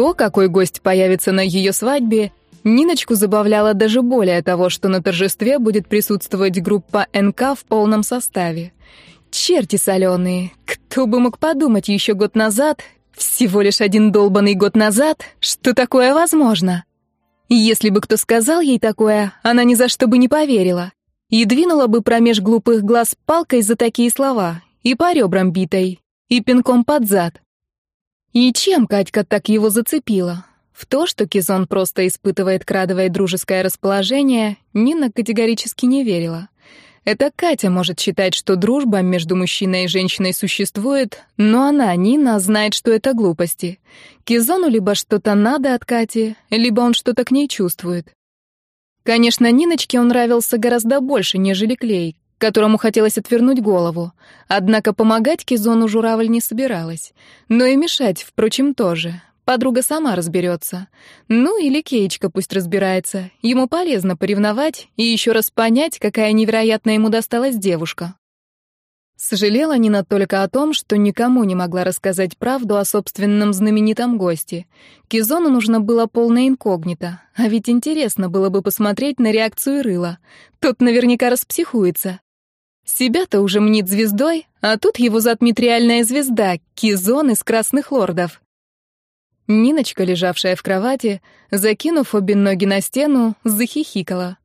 То, какой гость появится на ее свадьбе, Ниночку забавляло даже более того, что на торжестве будет присутствовать группа НК в полном составе. Черти соленые, кто бы мог подумать еще год назад, всего лишь один долбанный год назад, что такое возможно. Если бы кто сказал ей такое, она ни за что бы не поверила. И двинула бы промеж глупых глаз палкой за такие слова, и по ребрам битой, и пинком под зад. И чем Катька так его зацепила? В то, что Кизон просто испытывает к Радовой дружеское расположение, Нина категорически не верила. Это Катя может считать, что дружба между мужчиной и женщиной существует, но она, Нина, знает, что это глупости. Кизону либо что-то надо от Кати, либо он что-то к ней чувствует. Конечно, Ниночке он нравился гораздо больше, нежели Клей, которому хотелось отвернуть голову. Однако помогать Кизону журавль не собиралась. Но и мешать, впрочем, тоже. Подруга сама разберется. Ну или Кейчка пусть разбирается. Ему полезно поревновать и еще раз понять, какая невероятная ему досталась девушка. Сожалела Нина только о том, что никому не могла рассказать правду о собственном знаменитом госте. Кизону нужно было полное инкогнито, а ведь интересно было бы посмотреть на реакцию Рыла. Тот наверняка распсихуется. Себя-то уже мнит звездой, а тут его затмит реальная звезда, Кизон из Красных Лордов. Ниночка, лежавшая в кровати, закинув обе ноги на стену, захихикала.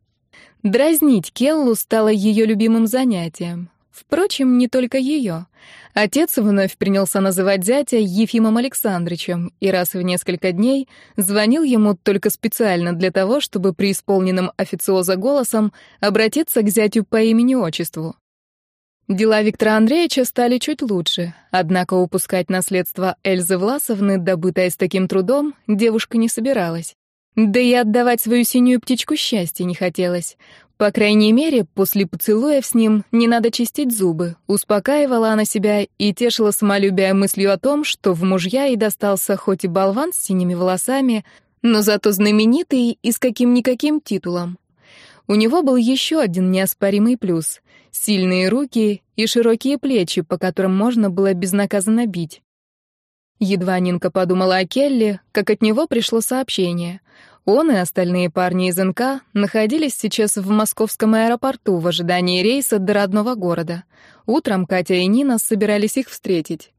Дразнить Келлу стало ее любимым занятием. Впрочем, не только ее. Отец вновь принялся называть зятя Ефимом Александровичем и раз в несколько дней звонил ему только специально для того, чтобы при исполненном официоза голосом обратиться к зятю по имени-отчеству. Дела Виктора Андреевича стали чуть лучше, однако упускать наследство Эльзы Власовны, добытое с таким трудом, девушка не собиралась. Да и отдавать свою синюю птичку счастья не хотелось. По крайней мере, после поцелуев с ним не надо чистить зубы. Успокаивала она себя и тешила самолюбие мыслью о том, что в мужья ей достался хоть и болван с синими волосами, но зато знаменитый и с каким-никаким титулом. У него был еще один неоспоримый плюс — сильные руки и широкие плечи, по которым можно было безнаказанно бить. Едва Нинка подумала о Келли, как от него пришло сообщение. Он и остальные парни из НК находились сейчас в московском аэропорту в ожидании рейса до родного города. Утром Катя и Нина собирались их встретить.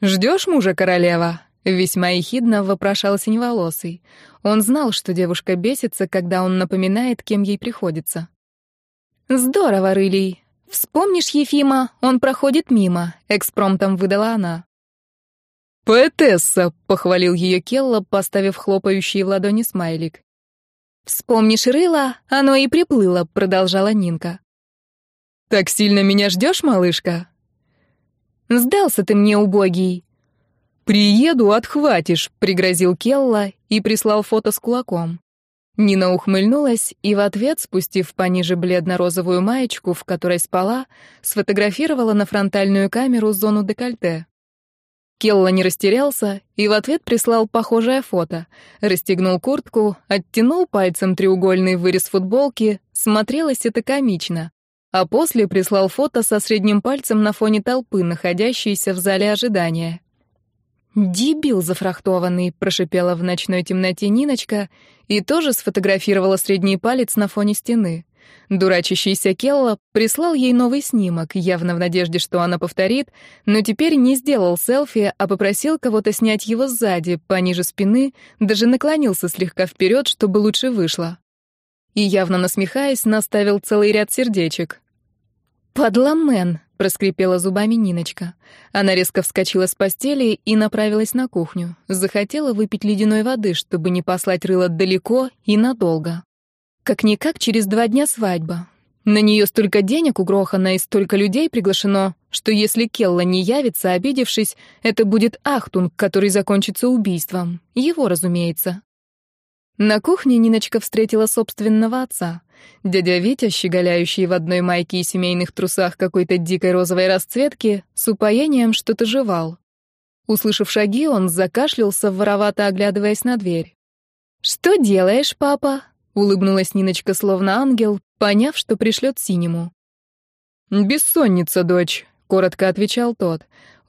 «Ждешь мужа, королева?» Весьма ехидно вопрошал синеволосый. Он знал, что девушка бесится, когда он напоминает, кем ей приходится. «Здорово, Рылий. Вспомнишь Ефима, он проходит мимо», — экспромтом выдала она. «Поэтесса», — похвалил ее Келла, поставив хлопающий в ладони смайлик. «Вспомнишь рыло, оно и приплыло», — продолжала Нинка. «Так сильно меня ждешь, малышка?» «Сдался ты мне, убогий», «Приеду, отхватишь», — пригрозил Келла и прислал фото с кулаком. Нина ухмыльнулась и в ответ, спустив пониже бледно-розовую маечку, в которой спала, сфотографировала на фронтальную камеру зону декольте. Келла не растерялся и в ответ прислал похожее фото. Расстегнул куртку, оттянул пальцем треугольный вырез футболки, смотрелось это комично. А после прислал фото со средним пальцем на фоне толпы, находящейся в зале ожидания. «Дебил зафрахтованный», — прошипела в ночной темноте Ниночка и тоже сфотографировала средний палец на фоне стены. Дурачащийся Келла прислал ей новый снимок, явно в надежде, что она повторит, но теперь не сделал селфи, а попросил кого-то снять его сзади, пониже спины, даже наклонился слегка вперед, чтобы лучше вышло. И явно насмехаясь, наставил целый ряд сердечек. «Подломен», — проскрипела зубами Ниночка. Она резко вскочила с постели и направилась на кухню. Захотела выпить ледяной воды, чтобы не послать рыло далеко и надолго. Как-никак через два дня свадьба. На нее столько денег угрохано и столько людей приглашено, что если Келла не явится, обидевшись, это будет Ахтунг, который закончится убийством. Его, разумеется. На кухне Ниночка встретила собственного отца. Дядя Витя, щеголяющий в одной майке и семейных трусах какой-то дикой розовой расцветки, с упоением что-то жевал. Услышав шаги, он закашлялся, воровато оглядываясь на дверь. «Что делаешь, папа?» — улыбнулась Ниночка, словно ангел, поняв, что пришлет синему. «Бессонница, дочь», — коротко отвечал тот.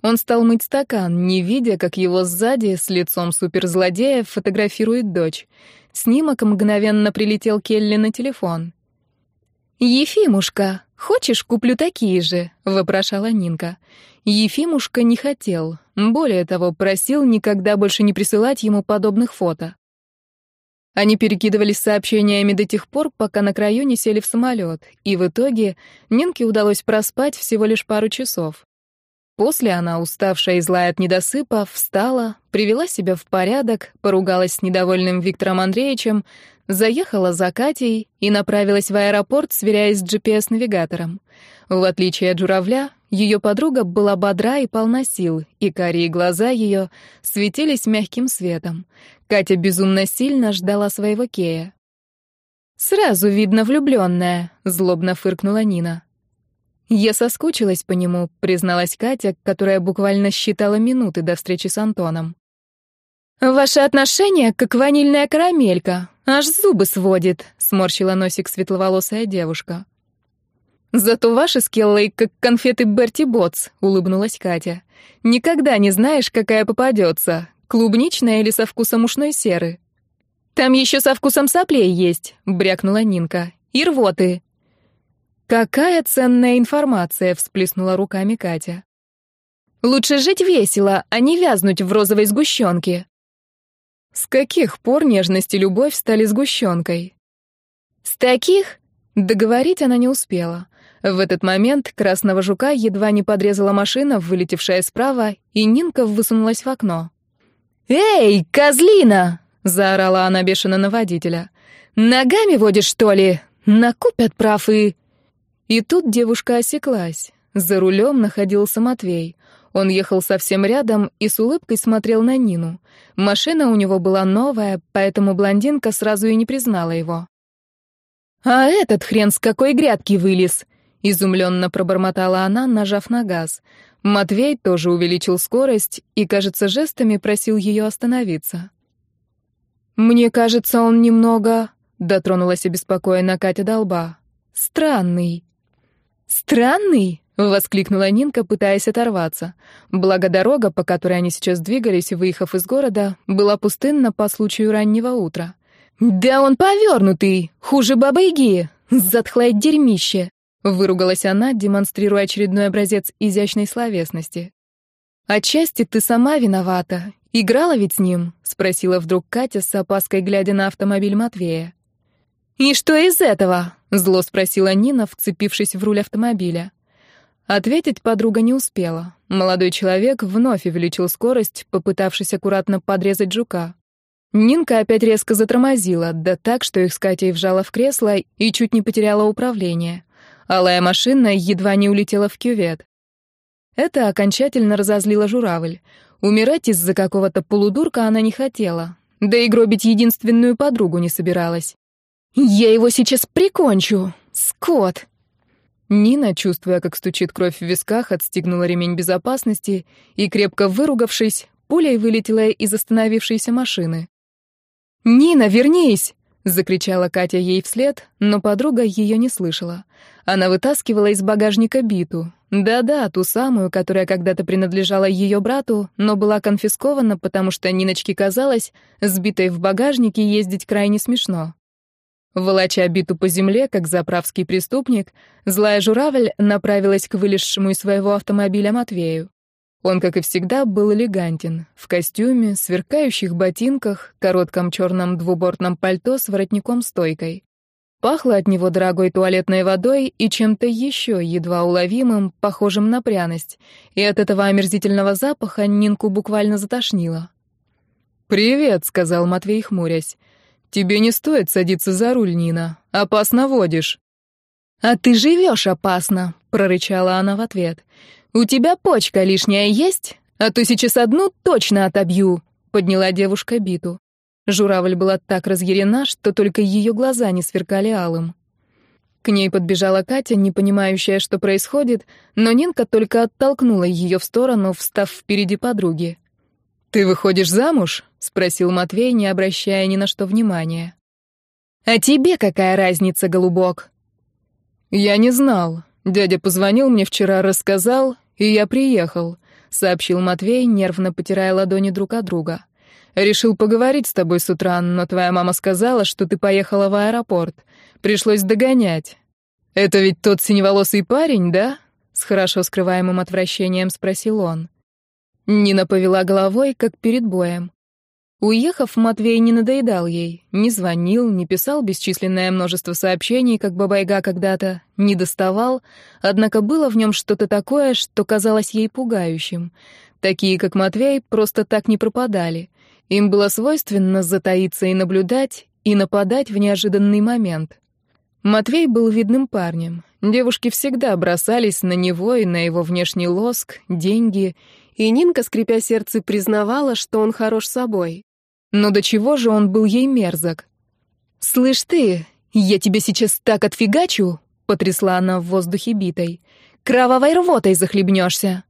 Он стал мыть стакан, не видя, как его сзади с лицом суперзлодея фотографирует дочь. Снимок мгновенно прилетел Келли на телефон. «Ефимушка, хочешь, куплю такие же?» — вопрошала Нинка. Ефимушка не хотел. Более того, просил никогда больше не присылать ему подобных фото. Они перекидывались сообщениями до тех пор, пока на краю не сели в самолет, и в итоге Нинке удалось проспать всего лишь пару часов. После она, уставшая и злая от недосыпа, встала, привела себя в порядок, поругалась с недовольным Виктором Андреевичем, заехала за Катей и направилась в аэропорт, сверяясь с GPS-навигатором. В отличие от журавля, ее подруга была бодра и полна сил, и карие глаза ее светились мягким светом. Катя безумно сильно ждала своего Кея. «Сразу видно влюбленная», — злобно фыркнула Нина. «Я соскучилась по нему», — призналась Катя, которая буквально считала минуты до встречи с Антоном. «Ваши отношения как ванильная карамелька, аж зубы сводит», — сморщила носик светловолосая девушка. «Зато ваши с Келлой как конфеты Берти Ботс», — улыбнулась Катя. «Никогда не знаешь, какая попадется, клубничная или со вкусом ушной серы». «Там еще со вкусом соплей есть», — брякнула Нинка. «И рвоты». «Какая ценная информация!» — всплеснула руками Катя. «Лучше жить весело, а не вязнуть в розовой сгущенке». С каких пор нежность и любовь стали сгущенкой? С таких? Договорить она не успела. В этот момент красного жука едва не подрезала машина, вылетевшая справа, и Нинка высунулась в окно. «Эй, козлина!» — заорала она бешено на водителя. «Ногами водишь, что ли? Накупят прав и...» И тут девушка осеклась. За рулем находился Матвей. Он ехал совсем рядом и с улыбкой смотрел на Нину. Машина у него была новая, поэтому блондинка сразу и не признала его. «А этот хрен с какой грядки вылез?» — изумленно пробормотала она, нажав на газ. Матвей тоже увеличил скорость и, кажется, жестами просил ее остановиться. «Мне кажется, он немного...» — дотронулась обеспокоенно Катя Долба. «Странный». «Странный?» — воскликнула Нинка, пытаясь оторваться. Благо дорога, по которой они сейчас двигались, выехав из города, была пустынна по случаю раннего утра. «Да он повернутый! Хуже бабы-яги! Затхлое дерьмище!» — выругалась она, демонстрируя очередной образец изящной словесности. «Отчасти ты сама виновата. Играла ведь с ним?» — спросила вдруг Катя с опаской, глядя на автомобиль Матвея. «И что из этого?» — зло спросила Нина, вцепившись в руль автомобиля. Ответить подруга не успела. Молодой человек вновь увеличил скорость, попытавшись аккуратно подрезать жука. Нинка опять резко затормозила, да так, что их с Катей вжала в кресло и чуть не потеряла управление. Алая машина едва не улетела в кювет. Это окончательно разозлило журавль. Умирать из-за какого-то полудурка она не хотела, да и гробить единственную подругу не собиралась. «Я его сейчас прикончу! Скот!» Нина, чувствуя, как стучит кровь в висках, отстегнула ремень безопасности и, крепко выругавшись, пулей вылетела из остановившейся машины. «Нина, вернись!» — закричала Катя ей вслед, но подруга ее не слышала. Она вытаскивала из багажника биту. Да-да, ту самую, которая когда-то принадлежала ее брату, но была конфискована, потому что Ниночке казалось, сбитой в багажнике ездить крайне смешно. Волоча биту по земле, как заправский преступник, злая журавль направилась к вылезшему из своего автомобиля Матвею. Он, как и всегда, был элегантен, в костюме, сверкающих ботинках, коротком черном двубортном пальто с воротником-стойкой. Пахло от него дорогой туалетной водой и чем-то еще едва уловимым, похожим на пряность, и от этого омерзительного запаха Нинку буквально затошнило. «Привет», — сказал Матвей, хмурясь. «Тебе не стоит садиться за руль, Нина. Опасно водишь». «А ты живешь опасно», — прорычала она в ответ. «У тебя почка лишняя есть? А то сейчас одну точно отобью», — подняла девушка биту. Журавль была так разъярена, что только ее глаза не сверкали алым. К ней подбежала Катя, не понимающая, что происходит, но Нинка только оттолкнула ее в сторону, встав впереди подруги. «Ты выходишь замуж?» — спросил Матвей, не обращая ни на что внимания. «А тебе какая разница, голубок?» «Я не знал. Дядя позвонил мне вчера, рассказал, и я приехал. сообщил Матвей, нервно потирая ладони друг от друга. «Решил поговорить с тобой с утра, но твоя мама сказала, что ты поехала в аэропорт. Пришлось догонять. Это ведь тот синеволосый парень, да?» С хорошо скрываемым отвращением спросил он. Нина повела головой, как перед боем. Уехав, Матвей не надоедал ей, не звонил, не писал бесчисленное множество сообщений, как Бабайга когда-то, не доставал, однако было в нем что-то такое, что казалось ей пугающим. Такие, как Матвей, просто так не пропадали. Им было свойственно затаиться и наблюдать, и нападать в неожиданный момент. Матвей был видным парнем. Девушки всегда бросались на него и на его внешний лоск, деньги — и Нинка, скрипя сердце, признавала, что он хорош собой. Но до чего же он был ей мерзок? «Слышь ты, я тебя сейчас так отфигачу!» — потрясла она в воздухе битой. «Кровавой рвотой захлебнешься!»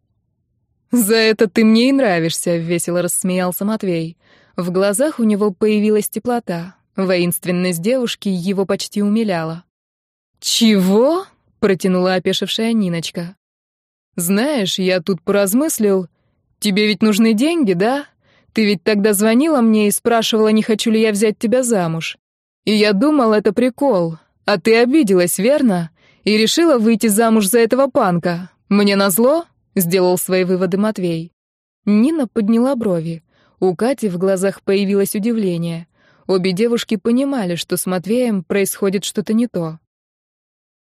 «За это ты мне и нравишься», — весело рассмеялся Матвей. В глазах у него появилась теплота. Воинственность девушки его почти умиляла. «Чего?» — протянула опешившая Ниночка. «Знаешь, я тут поразмыслил. Тебе ведь нужны деньги, да? Ты ведь тогда звонила мне и спрашивала, не хочу ли я взять тебя замуж. И я думал, это прикол. А ты обиделась, верно? И решила выйти замуж за этого панка. Мне назло?» — сделал свои выводы Матвей. Нина подняла брови. У Кати в глазах появилось удивление. Обе девушки понимали, что с Матвеем происходит что-то не то.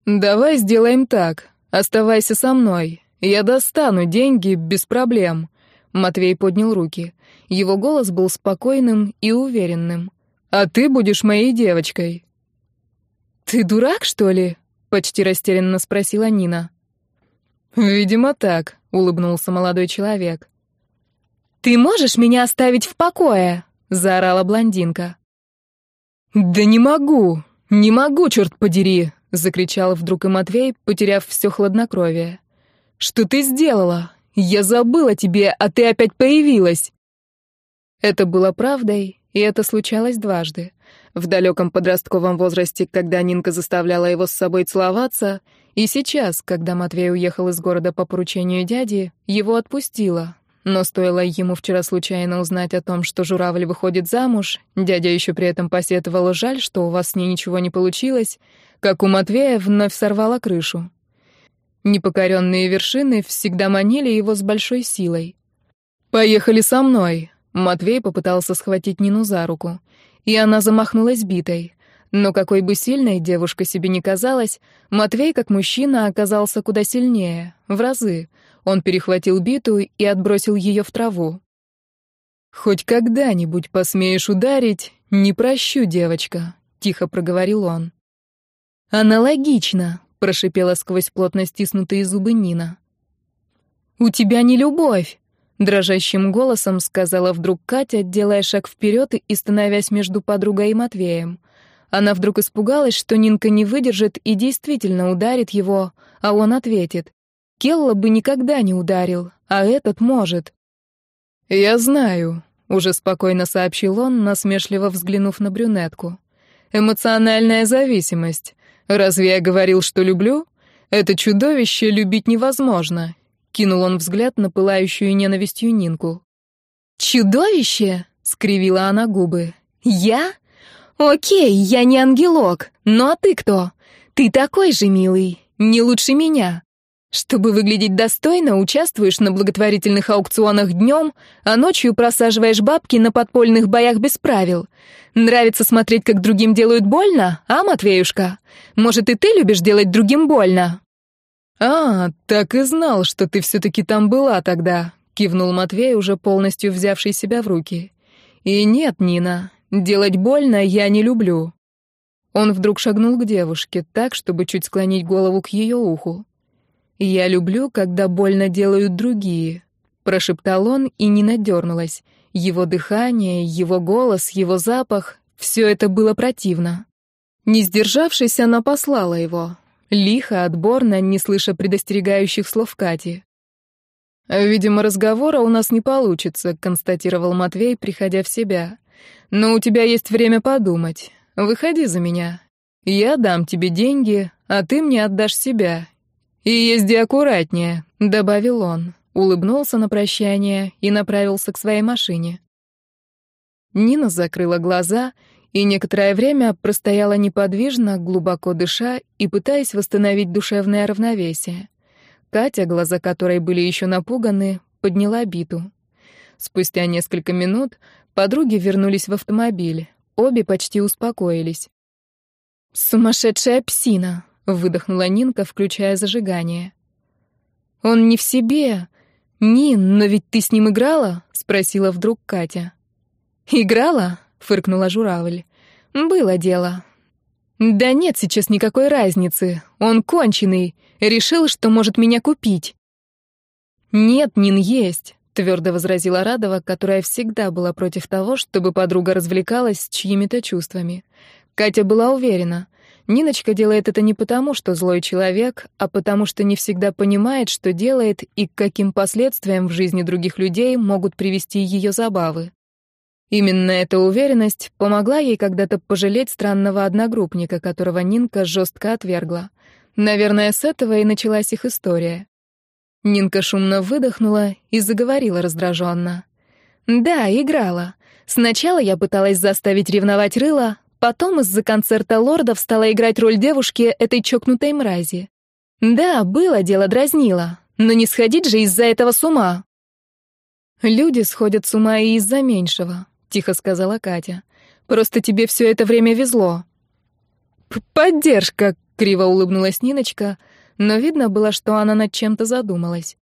«Давай сделаем так. Оставайся со мной. Я достану деньги без проблем. Матвей поднял руки. Его голос был спокойным и уверенным. «А ты будешь моей девочкой». «Ты дурак, что ли?» — почти растерянно спросила Нина. «Видимо, так», — улыбнулся молодой человек. «Ты можешь меня оставить в покое?» — заорала блондинка. «Да не могу! Не могу, черт подери!» — закричал вдруг и Матвей, потеряв все хладнокровие. «Что ты сделала? Я забыла тебе, а ты опять появилась!» Это было правдой, и это случалось дважды. В далеком подростковом возрасте, когда Нинка заставляла его с собой целоваться, и сейчас, когда Матвей уехал из города по поручению дяди, его отпустила. Но стоило ему вчера случайно узнать о том, что журавль выходит замуж, дядя еще при этом посетовал, жаль, что у вас с ней ничего не получилось, как у Матвея вновь сорвала крышу. Непокоренные вершины всегда манили его с большой силой. «Поехали со мной!» Матвей попытался схватить Нину за руку, и она замахнулась битой. Но какой бы сильной девушка себе не казалась, Матвей, как мужчина, оказался куда сильнее, в разы. Он перехватил биту и отбросил ее в траву. «Хоть когда-нибудь посмеешь ударить, не прощу, девочка», — тихо проговорил он. «Аналогично», прошипела сквозь плотно стиснутые зубы Нина. «У тебя не любовь!» — дрожащим голосом сказала вдруг Катя, делая шаг вперед и становясь между подругой и Матвеем. Она вдруг испугалась, что Нинка не выдержит и действительно ударит его, а он ответит. Келла бы никогда не ударил, а этот может. «Я знаю», — уже спокойно сообщил он, насмешливо взглянув на брюнетку. «Эмоциональная зависимость. Разве я говорил, что люблю? Это чудовище любить невозможно. Кинул он взгляд на пылающую ненавистью Нинку. Чудовище? скривила она губы. Я? Окей, я не ангелок. Ну а ты кто? Ты такой же милый, не лучше меня. Чтобы выглядеть достойно, участвуешь на благотворительных аукционах днем, а ночью просаживаешь бабки на подпольных боях без правил. Нравится смотреть, как другим делают больно, а, Матвеюшка? Может, и ты любишь делать другим больно?» «А, так и знал, что ты все-таки там была тогда», — кивнул Матвей, уже полностью взявший себя в руки. «И нет, Нина, делать больно я не люблю». Он вдруг шагнул к девушке, так, чтобы чуть склонить голову к ее уху. «Я люблю, когда больно делают другие», — прошептал он и не надернулась. Его дыхание, его голос, его запах — все это было противно. Не сдержавшись, она послала его. Лихо, отборно, не слыша предостерегающих слов Кати. «Видимо, разговора у нас не получится», — констатировал Матвей, приходя в себя. «Но у тебя есть время подумать. Выходи за меня. Я дам тебе деньги, а ты мне отдашь себя, «И езди аккуратнее», — добавил он. улыбнулся на прощание и направился к своей машине. Нина закрыла глаза и некоторое время простояла неподвижно, глубоко дыша и пытаясь восстановить душевное равновесие. Катя, глаза которой были еще напуганы, подняла биту. Спустя несколько минут подруги вернулись в автомобиль. Обе почти успокоились. «Сумасшедшая псина!» — выдохнула Нинка, включая зажигание. «Он не в себе. Нин, но ведь ты с ним играла?» — спросила вдруг Катя. «Играла?» — фыркнула журавль. «Было дело. Да нет сейчас никакой разницы. Он конченый. Решил, что может меня купить». «Нет, Нин есть», — твердо возразила Радова, которая всегда была против того, чтобы подруга развлекалась с чьими-то чувствами. Катя была уверена. Ниночка делает это не потому, что злой человек, а потому что не всегда понимает, что делает и к каким последствиям в жизни других людей могут привести ее забавы. Именно эта уверенность помогла ей когда-то пожалеть странного одногруппника, которого Нинка жестко отвергла. Наверное, с этого и началась их история. Нинка шумно выдохнула и заговорила раздраженно. «Да, играла. Сначала я пыталась заставить ревновать рыла, потом из-за концерта лордов стала играть роль девушки этой чокнутой мрази. Да, было дело, дразнило, но не сходить же из-за этого с ума». Люди сходят с ума и из-за меньшего тихо сказала Катя. Просто тебе все это время везло. Поддержка, криво улыбнулась Ниночка, но видно было, что она над чем-то задумалась.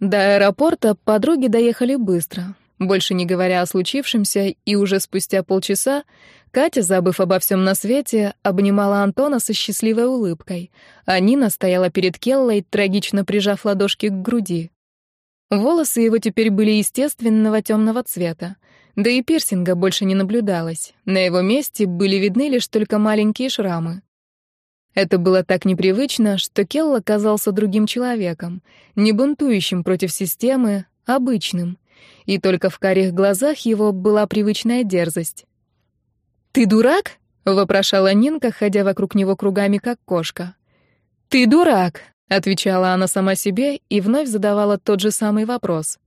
До аэропорта подруги доехали быстро. Больше не говоря о случившемся, и уже спустя полчаса Катя, забыв обо всем на свете, обнимала Антона со счастливой улыбкой, а Нина стояла перед Келлой, трагично прижав ладошки к груди. Волосы его теперь были естественного темного цвета, да и пирсинга больше не наблюдалось. На его месте были видны лишь только маленькие шрамы. Это было так непривычно, что Келл оказался другим человеком, не бунтующим против системы, обычным. И только в карих глазах его была привычная дерзость. «Ты дурак?» — вопрошала Нинка, ходя вокруг него кругами, как кошка. «Ты дурак! Отвечала она сама себе и вновь задавала тот же самый вопрос.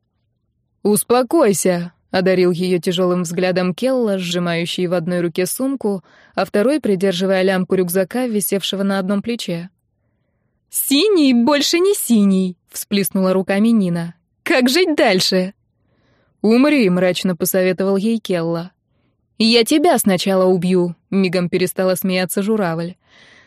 «Успокойся», — одарил ее тяжелым взглядом Келла, сжимающий в одной руке сумку, а второй придерживая лямку рюкзака, висевшего на одном плече. «Синий больше не синий», — всплеснула руками Нина. «Как жить дальше?» «Умри», — мрачно посоветовал ей Келла. «Я тебя сначала убью», — мигом перестала смеяться журавль.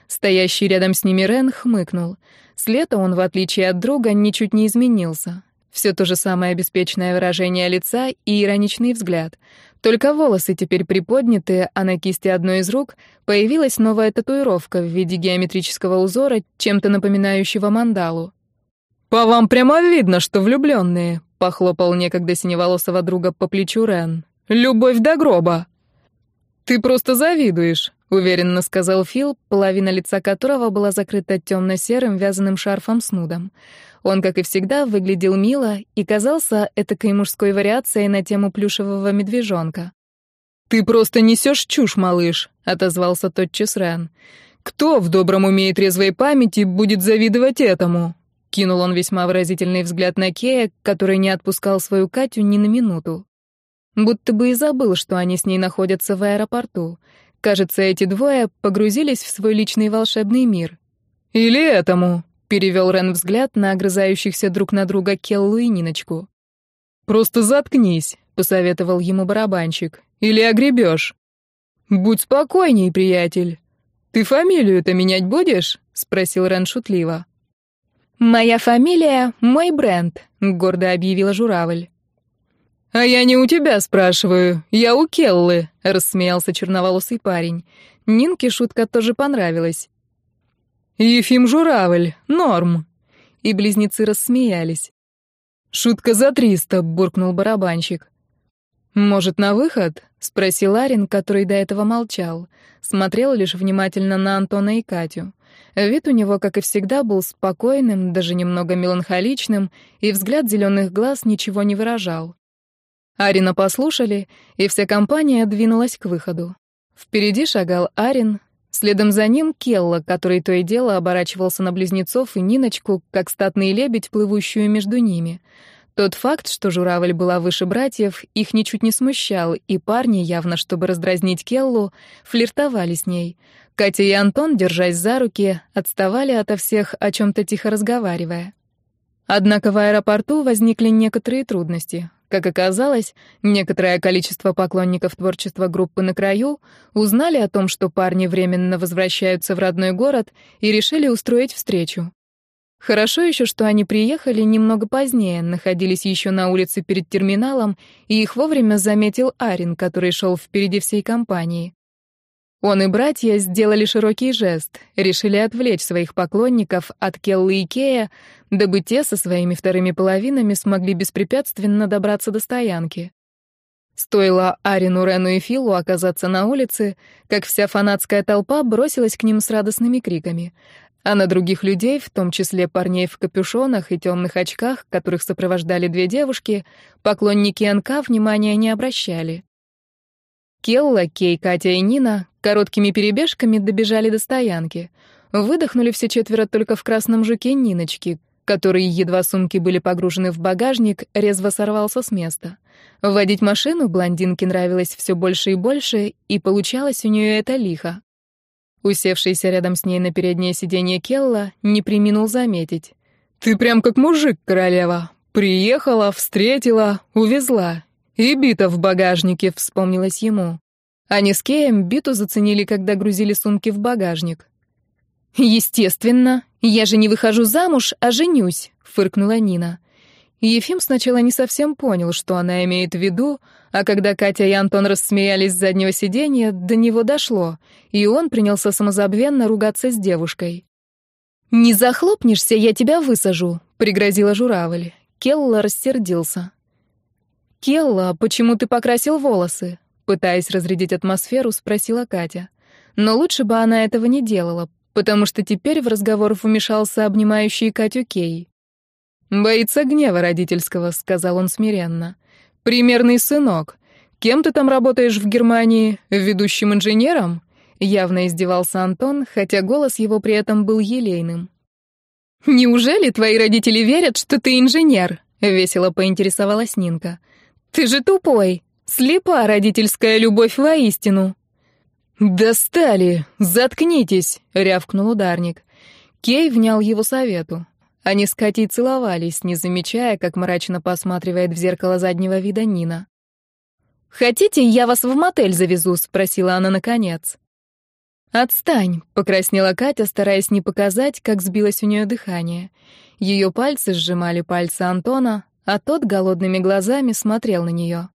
Стоящий рядом с ними Рен хмыкнул. С лета он, в отличие от друга, ничуть не изменился. Все то же самое беспечное выражение лица и ироничный взгляд. Только волосы теперь приподняты, а на кисти одной из рук появилась новая татуировка в виде геометрического узора, чем-то напоминающего мандалу. «По вам прямо видно, что влюбленные», — похлопал некогда синеволосого друга по плечу Рен. «Любовь до гроба». «Ты просто завидуешь», — уверенно сказал Фил, половина лица которого была закрыта темно-серым вязаным шарфом с нудом. Он, как и всегда, выглядел мило и казался этакой мужской вариацией на тему плюшевого медвежонка. «Ты просто несешь чушь, малыш», — отозвался тотчас Рен. «Кто в добром уме и трезвой памяти будет завидовать этому?» Кинул он весьма выразительный взгляд на Кея, который не отпускал свою Катю ни на минуту. Будто бы и забыл, что они с ней находятся в аэропорту. Кажется, эти двое погрузились в свой личный волшебный мир. «Или этому», — перевел Рен взгляд на огрызающихся друг на друга Келлу и Ниночку. «Просто заткнись», — посоветовал ему барабанщик. «Или огребешь». «Будь спокойней, приятель. Ты фамилию-то менять будешь?» — спросил Рен шутливо. «Моя фамилия — мой бренд», — гордо объявила журавль. «А я не у тебя спрашиваю, я у Келлы», — рассмеялся черноволосый парень. Нинке шутка тоже понравилась. «Ефим Журавль, норм». И близнецы рассмеялись. «Шутка за триста», — буркнул барабанщик. «Может, на выход?» — спросил Арин, который до этого молчал. Смотрел лишь внимательно на Антона и Катю. Вид у него, как и всегда, был спокойным, даже немного меланхоличным, и взгляд зеленых глаз ничего не выражал. Арина послушали, и вся компания двинулась к выходу. Впереди шагал Арин, Следом за ним Келла, который то и дело оборачивался на близнецов и Ниночку, как статный лебедь, плывущую между ними. Тот факт, что журавль была выше братьев, их ничуть не смущал, и парни, явно чтобы раздразнить Келлу, флиртовали с ней. Катя и Антон, держась за руки, отставали ото всех, о чем-то тихо разговаривая. Однако в аэропорту возникли некоторые трудности. Как оказалось, некоторое количество поклонников творчества группы «На краю» узнали о том, что парни временно возвращаются в родной город и решили устроить встречу. Хорошо еще, что они приехали немного позднее, находились еще на улице перед терминалом, и их вовремя заметил Арин, который шел впереди всей компании. Он и братья сделали широкий жест, решили отвлечь своих поклонников от Келлы и Кея, дабы те со своими вторыми половинами смогли беспрепятственно добраться до стоянки. Стоило Арину, Рену и Филу оказаться на улице, как вся фанатская толпа бросилась к ним с радостными криками — а на других людей, в том числе парней в капюшонах и темных очках, которых сопровождали две девушки, поклонники НК внимания не обращали. Келла, Кей, Катя и Нина короткими перебежками добежали до стоянки. Выдохнули все четверо только в красном жуке Ниночки, который, едва сумки были погружены в багажник, резво сорвался с места. Водить машину блондинке нравилось все больше и больше, и получалось у нее это лихо. Усевшийся рядом с ней на переднее сиденье Келла не приминул заметить. «Ты прям как мужик, королева. Приехала, встретила, увезла. И бита в багажнике», — вспомнилось ему. Они с Кеем биту заценили, когда грузили сумки в багажник. «Естественно. Я же не выхожу замуж, а женюсь», — фыркнула Нина. Ефим сначала не совсем понял, что она имеет в виду, а когда Катя и Антон рассмеялись с заднего сиденья, до него дошло, и он принялся самозабвенно ругаться с девушкой. «Не захлопнешься, я тебя высажу», — пригрозила журавль. Келла рассердился. «Келла, почему ты покрасил волосы?» Пытаясь разрядить атмосферу, спросила Катя. Но лучше бы она этого не делала, потому что теперь в разговор вмешался обнимающий Катю Кей. «Боится гнева родительского», — сказал он смиренно. «Примерный сынок. Кем ты там работаешь в Германии? Ведущим инженером?» Явно издевался Антон, хотя голос его при этом был елейным. «Неужели твои родители верят, что ты инженер?» — весело поинтересовалась Нинка. «Ты же тупой. Слепа родительская любовь воистину». «Достали! Заткнитесь!» — рявкнул ударник. Кей внял его совету. Они с Катей целовались, не замечая, как мрачно посматривает в зеркало заднего вида Нина. «Хотите, я вас в мотель завезу?» — спросила она наконец. «Отстань», — покраснела Катя, стараясь не показать, как сбилось у нее дыхание. Ее пальцы сжимали пальцы Антона, а тот голодными глазами смотрел на нее.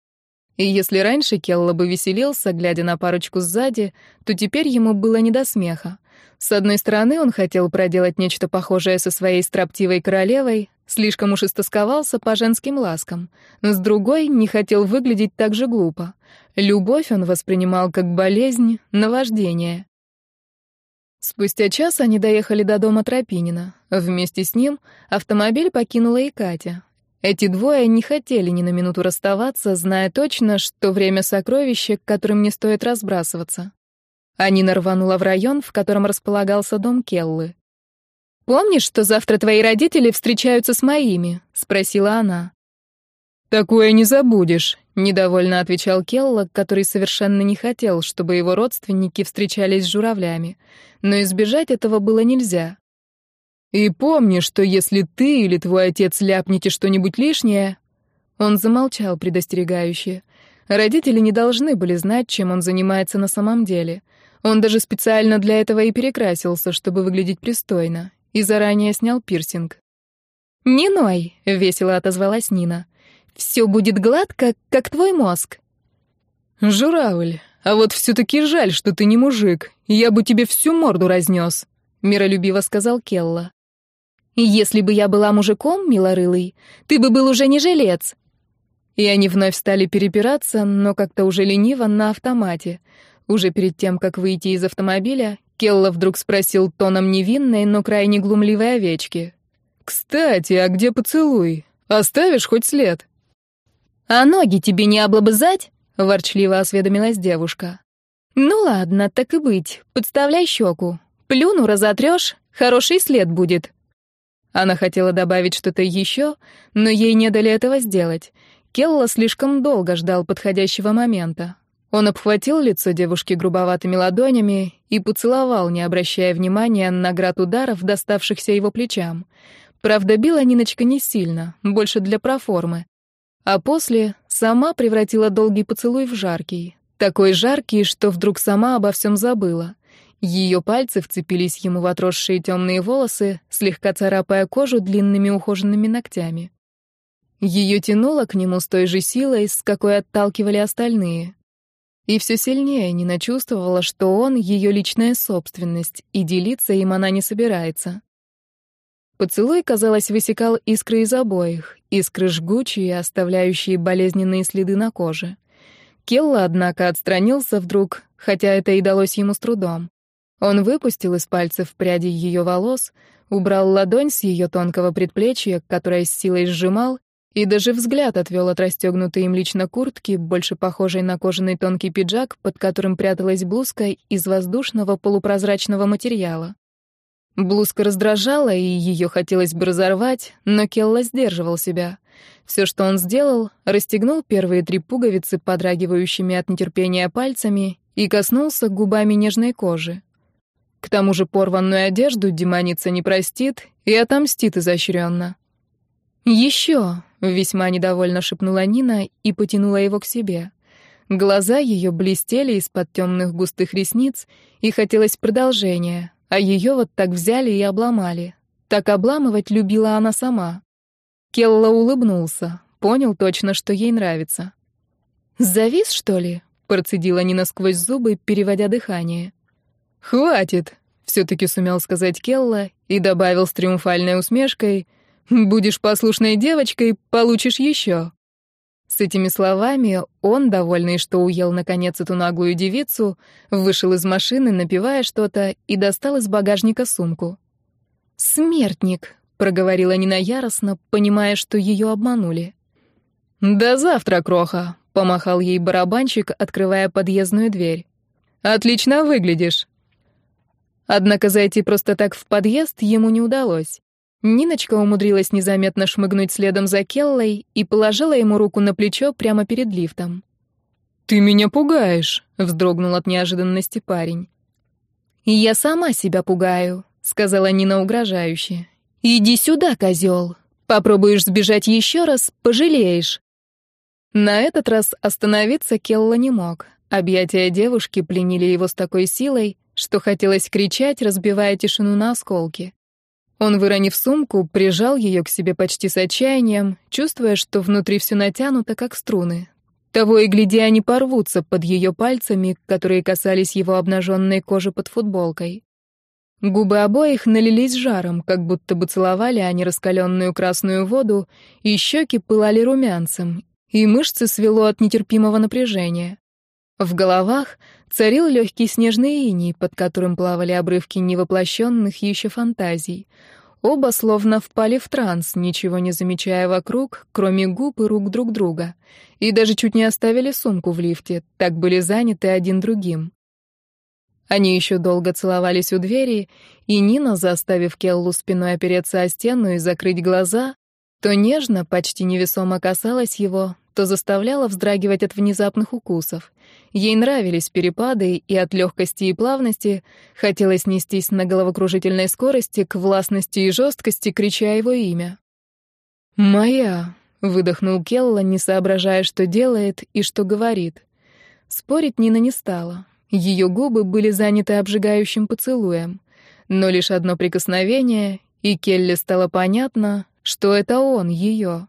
И если раньше Келла бы веселился, глядя на парочку сзади, то теперь ему было не до смеха. С одной стороны, он хотел проделать нечто похожее со своей строптивой королевой, слишком уж истосковался по женским ласкам. С другой, не хотел выглядеть так же глупо. Любовь он воспринимал как болезнь, наваждение. Спустя час они доехали до дома Тропинина. Вместе с ним автомобиль покинула и Катя. Эти двое не хотели ни на минуту расставаться, зная точно, что время сокровища, которым не стоит разбрасываться. Анина рванула в район, в котором располагался дом Келлы. «Помнишь, что завтра твои родители встречаются с моими?» — спросила она. «Такое не забудешь», — недовольно отвечал Келла, который совершенно не хотел, чтобы его родственники встречались с журавлями. Но избежать этого было нельзя. «И помни, что если ты или твой отец ляпнете что-нибудь лишнее...» Он замолчал предостерегающе. Родители не должны были знать, чем он занимается на самом деле. Он даже специально для этого и перекрасился, чтобы выглядеть пристойно, и заранее снял пирсинг. «Не ной», — весело отозвалась Нина. «Все будет гладко, как твой мозг». «Журавль, а вот все-таки жаль, что ты не мужик. Я бы тебе всю морду разнес», — миролюбиво сказал Келла. «Если бы я была мужиком, милорылый, ты бы был уже не жилец». И они вновь стали перепираться, но как-то уже лениво на автомате — уже перед тем, как выйти из автомобиля, Келла вдруг спросил тоном невинной, но крайне глумливой овечки. «Кстати, а где поцелуй? Оставишь хоть след?» «А ноги тебе не облобызать?» — ворчливо осведомилась девушка. «Ну ладно, так и быть, подставляй щеку. Плюну, разотрешь, хороший след будет». Она хотела добавить что-то еще, но ей не дали этого сделать. Келла слишком долго ждал подходящего момента. Он обхватил лицо девушки грубоватыми ладонями и поцеловал, не обращая внимания на град ударов, доставшихся его плечам. Правда, била Ниночка не сильно, больше для проформы. А после сама превратила долгий поцелуй в жаркий. Такой жаркий, что вдруг сама обо всем забыла. Ее пальцы вцепились ему в отросшие темные волосы, слегка царапая кожу длинными ухоженными ногтями. Ее тянуло к нему с той же силой, с какой отталкивали остальные. И все сильнее Нина чувствовала, что он — ее личная собственность, и делиться им она не собирается. Поцелуй, казалось, высекал искры из обоих, искры жгучие, оставляющие болезненные следы на коже. Келла, однако, отстранился вдруг, хотя это и далось ему с трудом. Он выпустил из пальцев пряди ее волос, убрал ладонь с ее тонкого предплечья, которое с силой сжимал, и даже взгляд отвел от расстегнутой им лично куртки, больше похожей на кожаный тонкий пиджак, под которым пряталась блузка из воздушного полупрозрачного материала. Блузка раздражала, и ее хотелось бы разорвать, но Келла сдерживал себя. Все, что он сделал, расстегнул первые три пуговицы, подрагивающими от нетерпения пальцами, и коснулся губами нежной кожи. К тому же порванную одежду демоница не простит и отомстит изощренно. «Еще!» — весьма недовольно шепнула Нина и потянула его к себе. Глаза ее блестели из-под темных густых ресниц, и хотелось продолжения, а ее вот так взяли и обломали. Так обламывать любила она сама. Келла улыбнулся, понял точно, что ей нравится. «Завис, что ли?» — процедила Нина сквозь зубы, переводя дыхание. «Хватит!» — все-таки сумел сказать Келла и добавил с триумфальной усмешкой. «Будешь послушной девочкой, получишь еще». С этими словами он, довольный, что уел наконец эту наглую девицу, вышел из машины, напивая что-то, и достал из багажника сумку. «Смертник», — проговорила Нина яростно, понимая, что ее обманули. «До завтра, кроха», — помахал ей барабанщик, открывая подъездную дверь. «Отлично выглядишь». Однако зайти просто так в подъезд ему не удалось. Ниночка умудрилась незаметно шмыгнуть следом за Келлой и положила ему руку на плечо прямо перед лифтом. «Ты меня пугаешь», — вздрогнул от неожиданности парень. «Я сама себя пугаю», — сказала Нина угрожающе. «Иди сюда, козел. Попробуешь сбежать еще раз, пожалеешь». На этот раз остановиться Келла не мог. Объятия девушки пленили его с такой силой, что хотелось кричать, разбивая тишину на осколки. Он, выронив сумку, прижал ее к себе почти с отчаянием, чувствуя, что внутри все натянуто, как струны. Того и гляди, они порвутся под ее пальцами, которые касались его обнаженной кожи под футболкой. Губы обоих налились жаром, как будто бы целовали они раскаленную красную воду, и щеки пылали румянцем, и мышцы свело от нетерпимого напряжения. В головах царил легкий снежный иней, под которым плавали обрывки невоплощенных еще фантазий. Оба словно впали в транс, ничего не замечая вокруг, кроме губ и рук друг друга. И даже чуть не оставили сумку в лифте, так были заняты один другим. Они еще долго целовались у двери, и Нина, заставив Келлу спиной опереться о стену и закрыть глаза, то нежно, почти невесомо касалась его, то заставляла вздрагивать от внезапных укусов. Ей нравились перепады, и от легкости и плавности хотелось нестись на головокружительной скорости к властности и жесткости, крича его имя. «Моя», — выдохнул Келла, не соображая, что делает и что говорит. Спорить Нина не стала. Ее губы были заняты обжигающим поцелуем. Но лишь одно прикосновение, и Келле стало понятно, что это он, ее.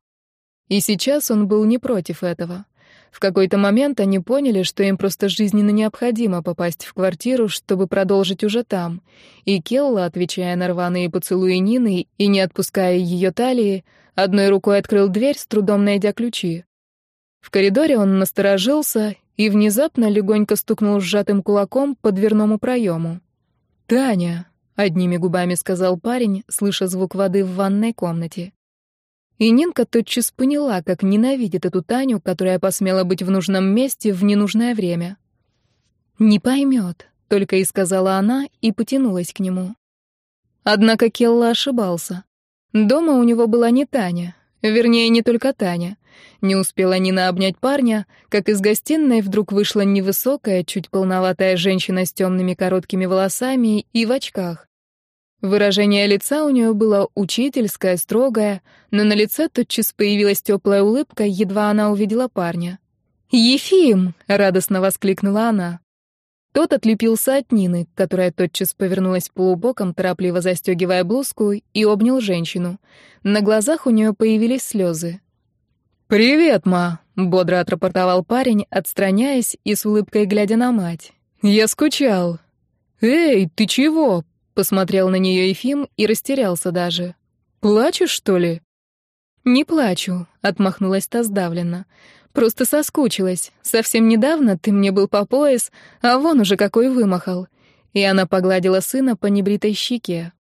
И сейчас он был не против этого. В какой-то момент они поняли, что им просто жизненно необходимо попасть в квартиру, чтобы продолжить уже там. И Келла, отвечая на рваные поцелуи Нины и не отпуская ее талии, одной рукой открыл дверь, с трудом найдя ключи. В коридоре он насторожился и внезапно легонько стукнул сжатым кулаком по дверному проему. «Таня», — одними губами сказал парень, слыша звук воды в ванной комнате. И Нинка тотчас поняла, как ненавидит эту Таню, которая посмела быть в нужном месте в ненужное время. Не поймет, только и сказала она и потянулась к нему. Однако Келла ошибался. Дома у него была не Таня, вернее, не только Таня. Не успела Нина обнять парня, как из гостиной вдруг вышла невысокая, чуть полноватая женщина с темными короткими волосами и в очках. Выражение лица у нее было учительское, строгое, но на лице тотчас появилась теплая улыбка, едва она увидела парня. «Ефим!» — радостно воскликнула она. Тот отлепился от Нины, которая тотчас повернулась полубоком, торопливо застегивая блузку, и обнял женщину. На глазах у нее появились слезы. «Привет, ма!» — бодро отрапортовал парень, отстраняясь и с улыбкой глядя на мать. «Я скучал». «Эй, ты чего?» — посмотрел на нее Ефим и растерялся даже. «Плачешь, что ли?» «Не плачу», — отмахнулась та сдавленно. Просто соскучилась. Совсем недавно ты мне был по пояс, а вон уже какой вымахал. И она погладила сына по небритой щеке.